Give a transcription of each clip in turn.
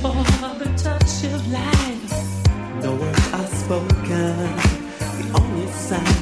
for the touch of life. No words are spoken, the only sound.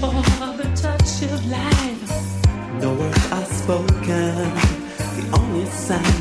For the touch of life. No words are spoken, the only sound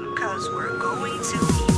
because we're going to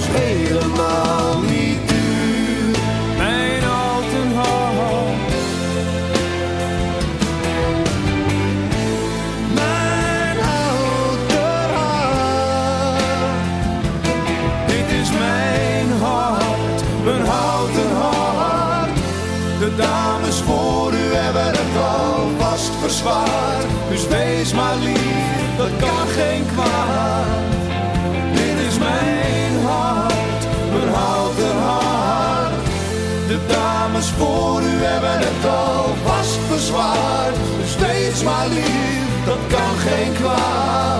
dus helemaal lief, dat kan geen kwaad.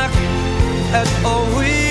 at all we've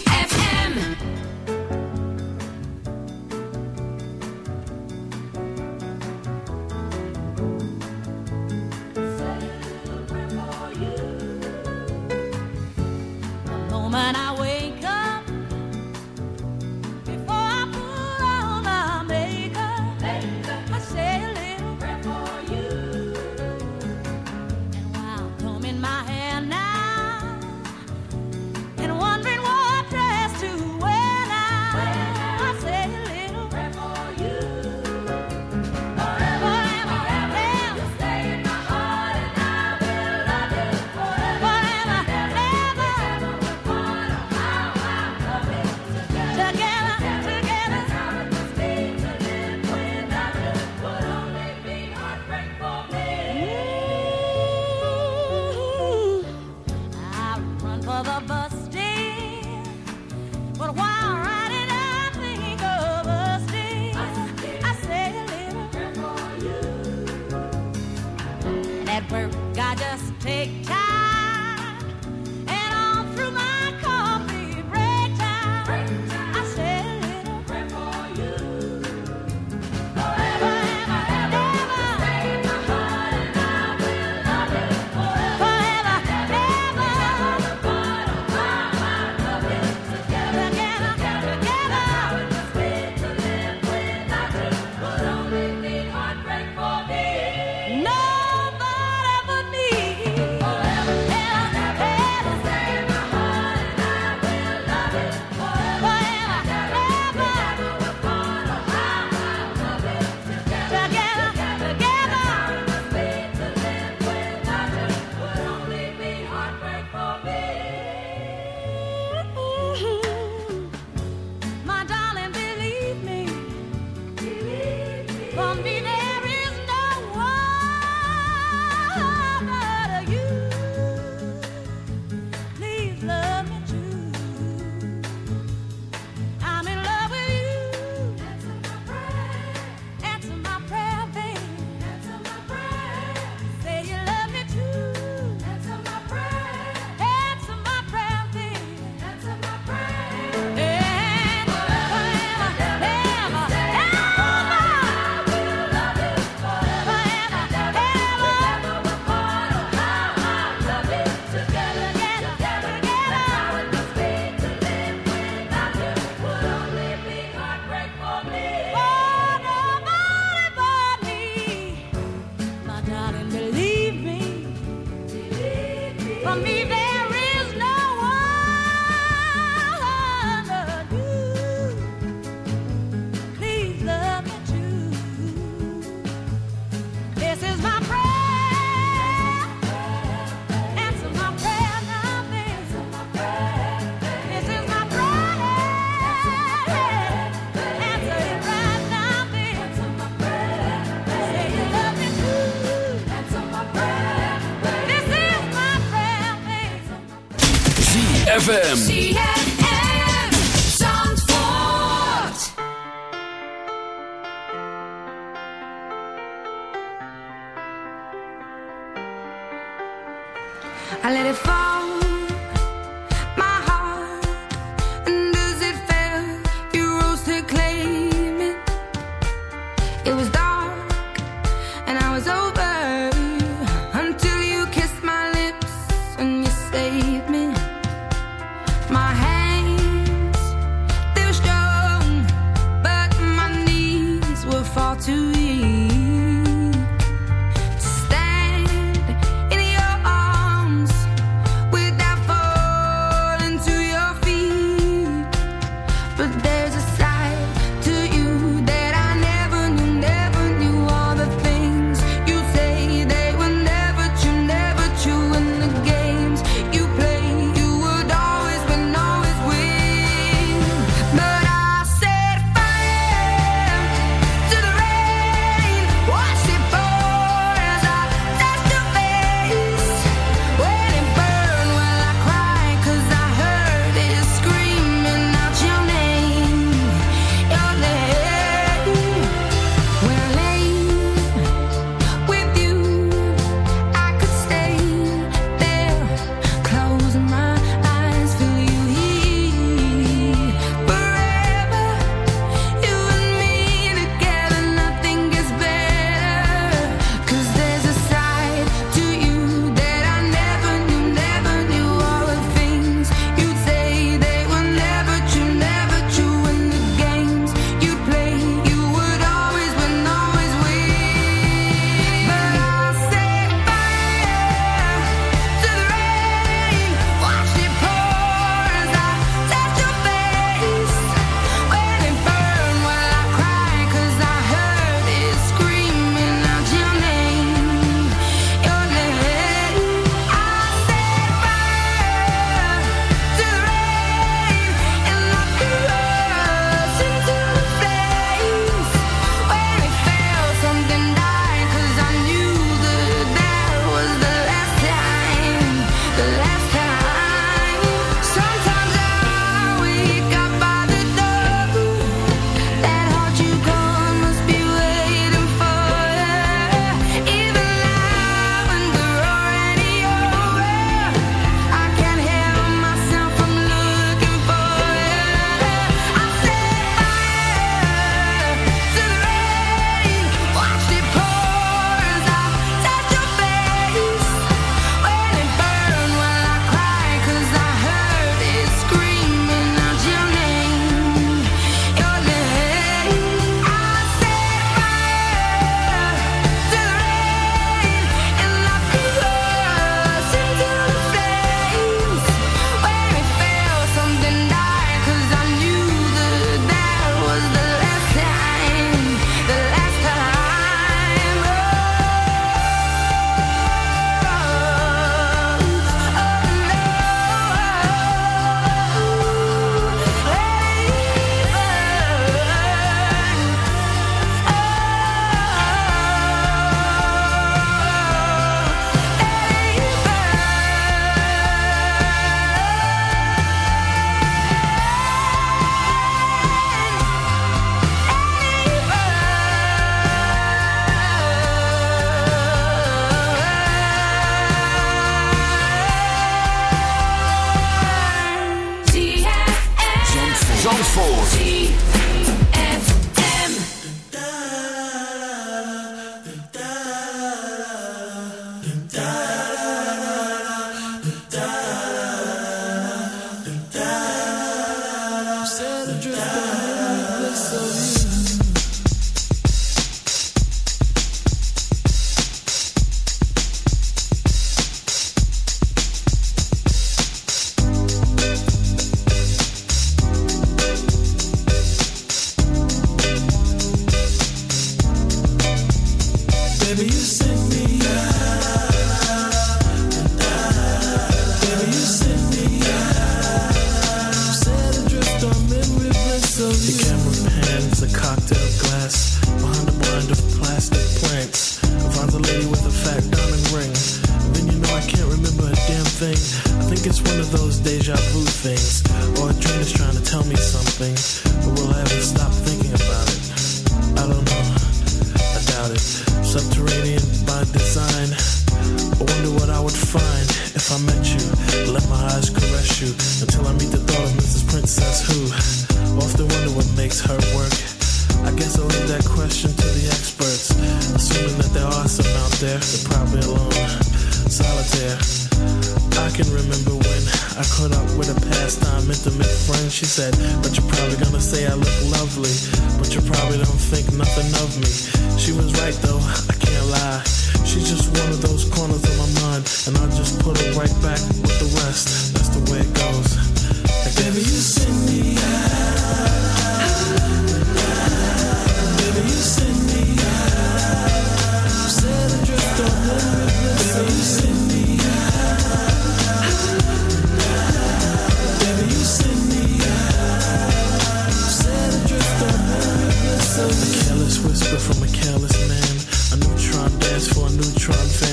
ZFM.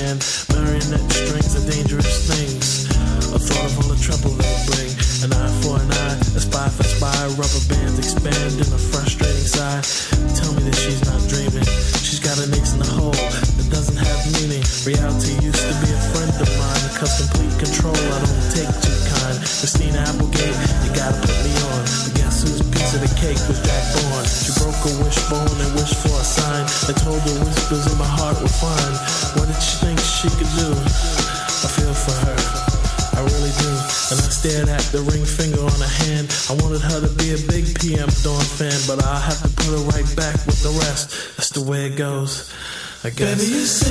And. Yes.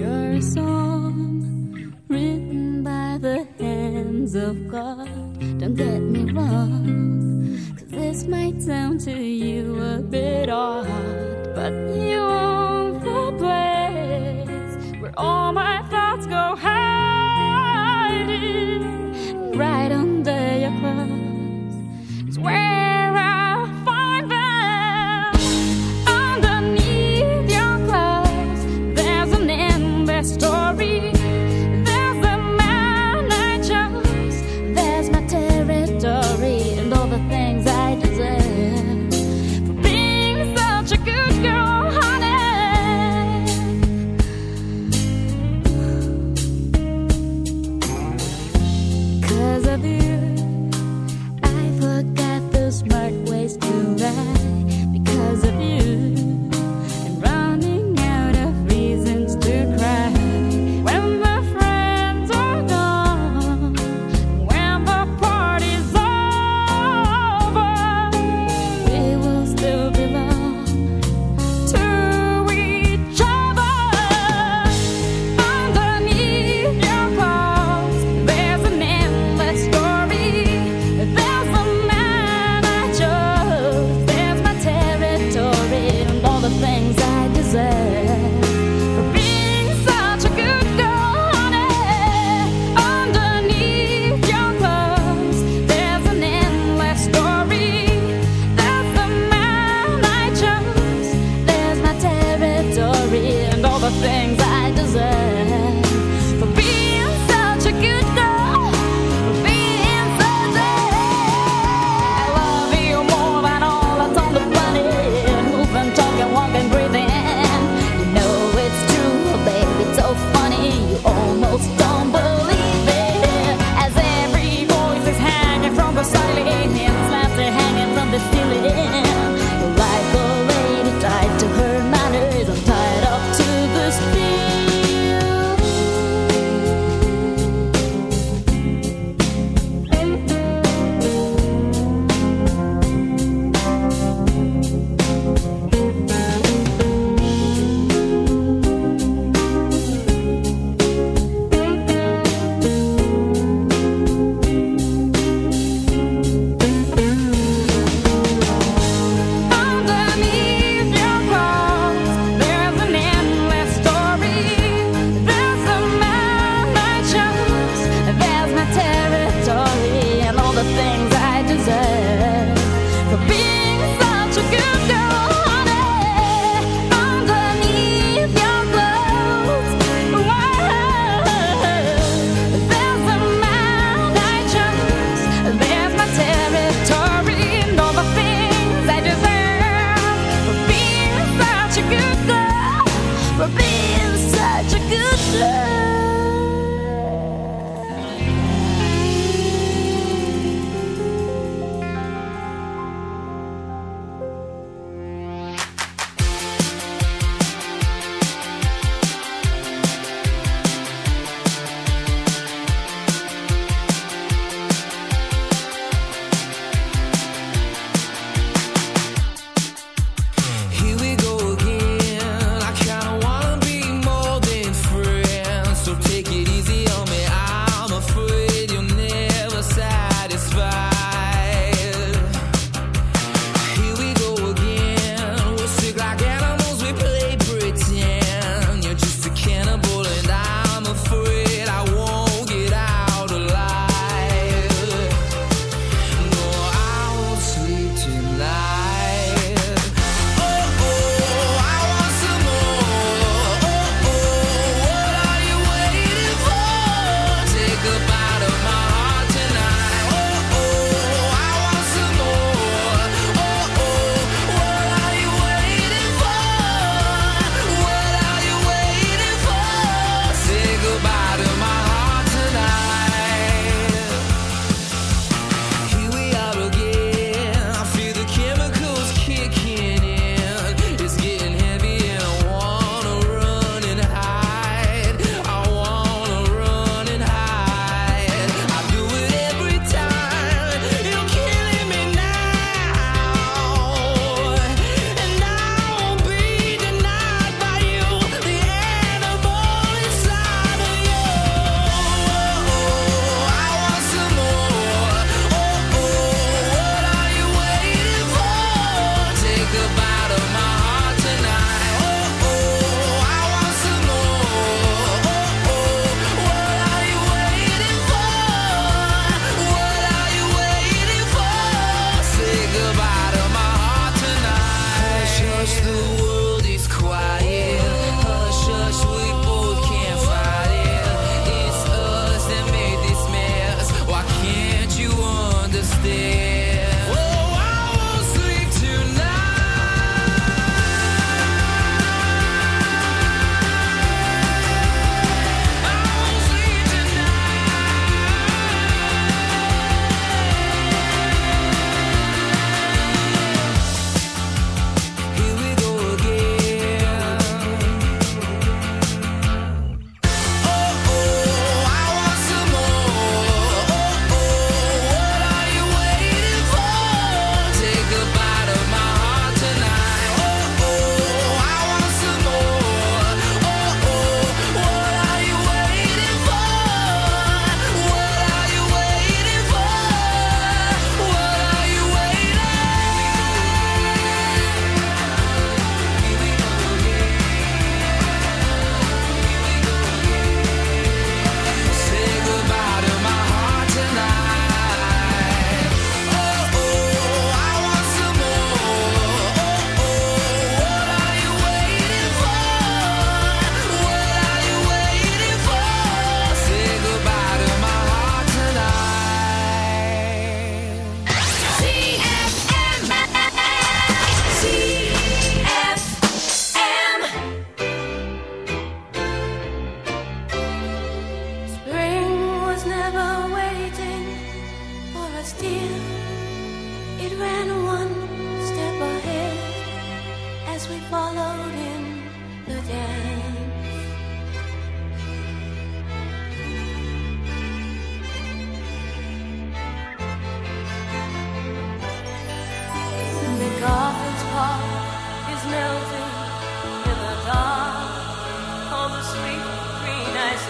your song written by the hands of God. Don't get me wrong, cause this might sound to you a bit odd, but you own the place where all my thoughts go high.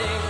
sing.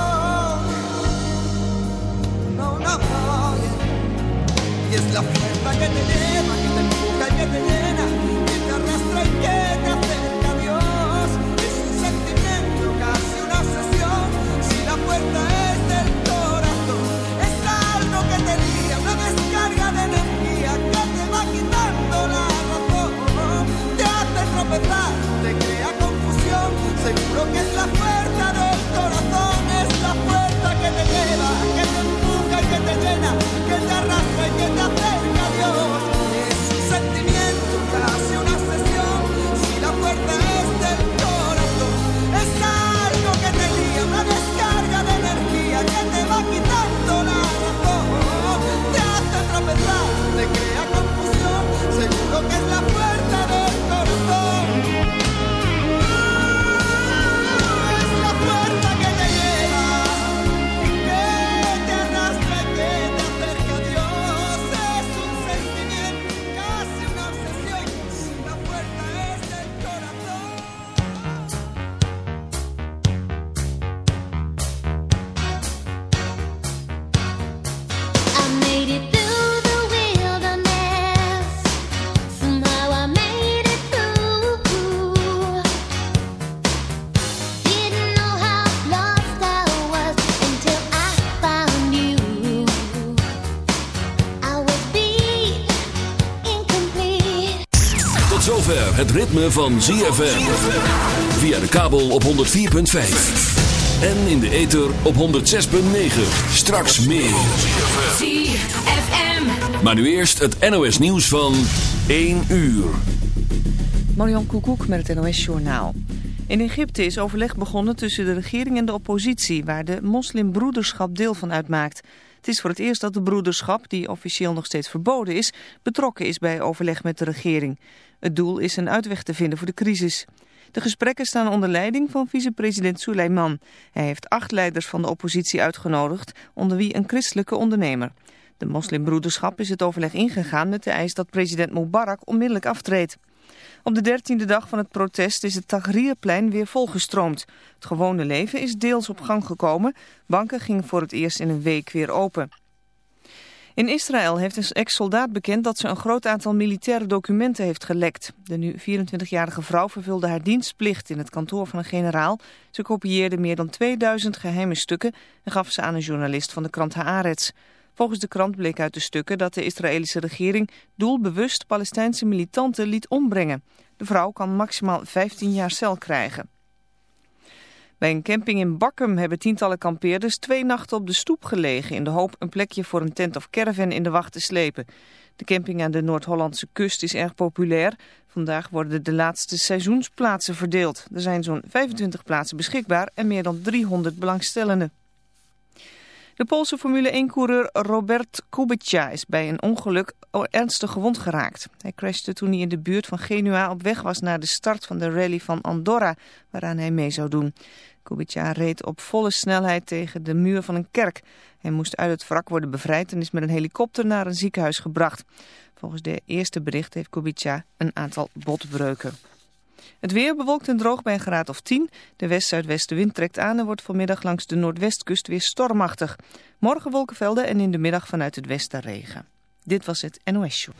La fuerza que te lleva, que te empuja y que te llena, het ritme van ZFM. Via de kabel op 104.5. En in de ether op 106.9. Straks meer. ZFM. Maar nu eerst het NOS nieuws van 1 uur. Marion Koekoek met het NOS Journaal. In Egypte is overleg begonnen tussen de regering en de oppositie... waar de moslimbroederschap deel van uitmaakt. Het is voor het eerst dat de broederschap, die officieel nog steeds verboden is... betrokken is bij overleg met de regering. Het doel is een uitweg te vinden voor de crisis. De gesprekken staan onder leiding van vicepresident Suleiman. Hij heeft acht leiders van de oppositie uitgenodigd, onder wie een christelijke ondernemer. De moslimbroederschap is het overleg ingegaan met de eis dat president Mubarak onmiddellijk aftreedt. Op de dertiende dag van het protest is het Tahrirplein weer volgestroomd. Het gewone leven is deels op gang gekomen. Banken gingen voor het eerst in een week weer open. In Israël heeft een ex-soldaat bekend dat ze een groot aantal militaire documenten heeft gelekt. De nu 24-jarige vrouw vervulde haar dienstplicht in het kantoor van een generaal. Ze kopieerde meer dan 2000 geheime stukken en gaf ze aan een journalist van de krant Haaretz. Volgens de krant bleek uit de stukken dat de Israëlische regering doelbewust Palestijnse militanten liet ombrengen. De vrouw kan maximaal 15 jaar cel krijgen. Bij een camping in Bakkum hebben tientallen kampeerders twee nachten op de stoep gelegen... in de hoop een plekje voor een tent of caravan in de wacht te slepen. De camping aan de Noord-Hollandse kust is erg populair. Vandaag worden de laatste seizoensplaatsen verdeeld. Er zijn zo'n 25 plaatsen beschikbaar en meer dan 300 belangstellenden. De Poolse Formule 1-coureur Robert Kubica is bij een ongeluk ernstig gewond geraakt. Hij crashte toen hij in de buurt van Genua op weg was naar de start van de rally van Andorra, waaraan hij mee zou doen. Kubica reed op volle snelheid tegen de muur van een kerk. Hij moest uit het wrak worden bevrijd en is met een helikopter naar een ziekenhuis gebracht. Volgens de eerste bericht heeft Kubica een aantal botbreuken. Het weer bewolkt en droog bij een graad of 10. De west-zuidwestenwind trekt aan en wordt vanmiddag langs de noordwestkust weer stormachtig. Morgen wolkenvelden en in de middag vanuit het westen regen. Dit was het NOS Show.